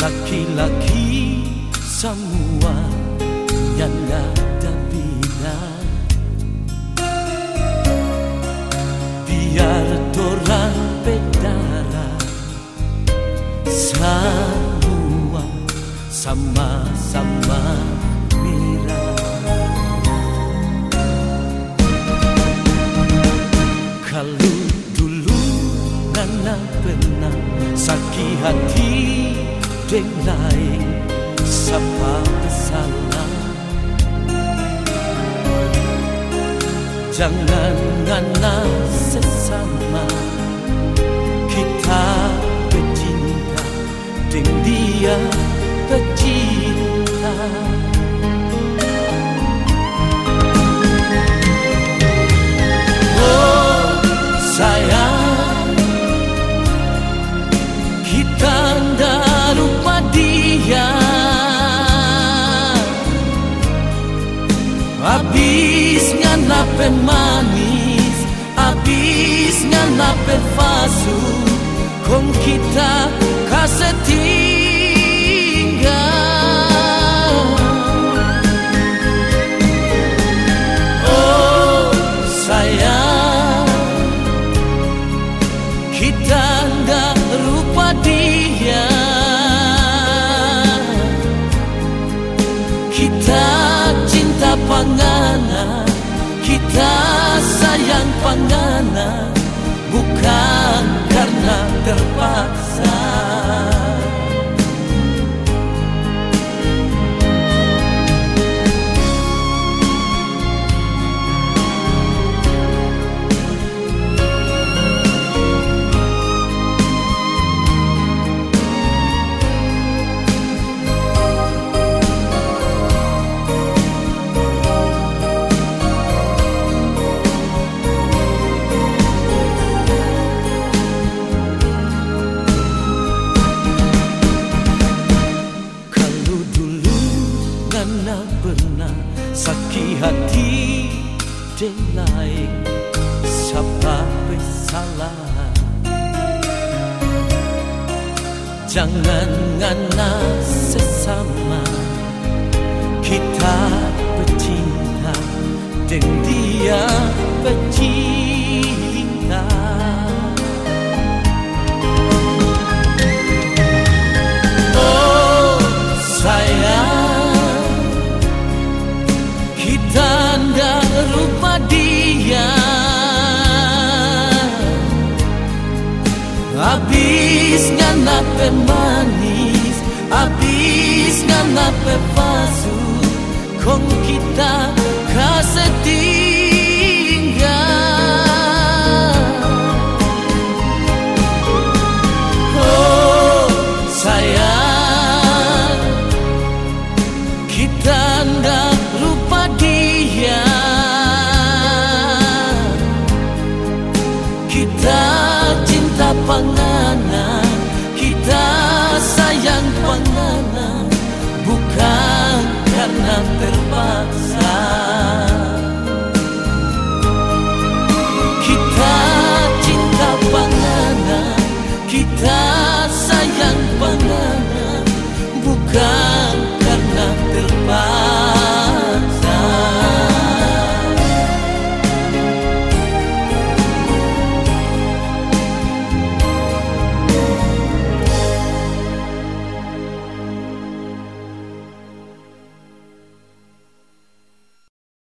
Laki-laki semua nyanda dan bina. Biar dorang bedara Semua sama-sama mira Kalau dulu Nana pernah sakit hati dengan lain Siapa bersalah Jangan Nana sesama nganape manis Habis nganape fasu Kong kita kasih tinggal Oh sayang Kita ndak lupa dia. Kita cinta pangana Kita sayang pangana Bukan karena terpaksa sakit hati dengan lain Siapa bersalah. Jangan ngana sesama. Kita bercinta Dan dia bercinta nape manis Habis nga nape palsu kita pangana Bukan karena terpaksa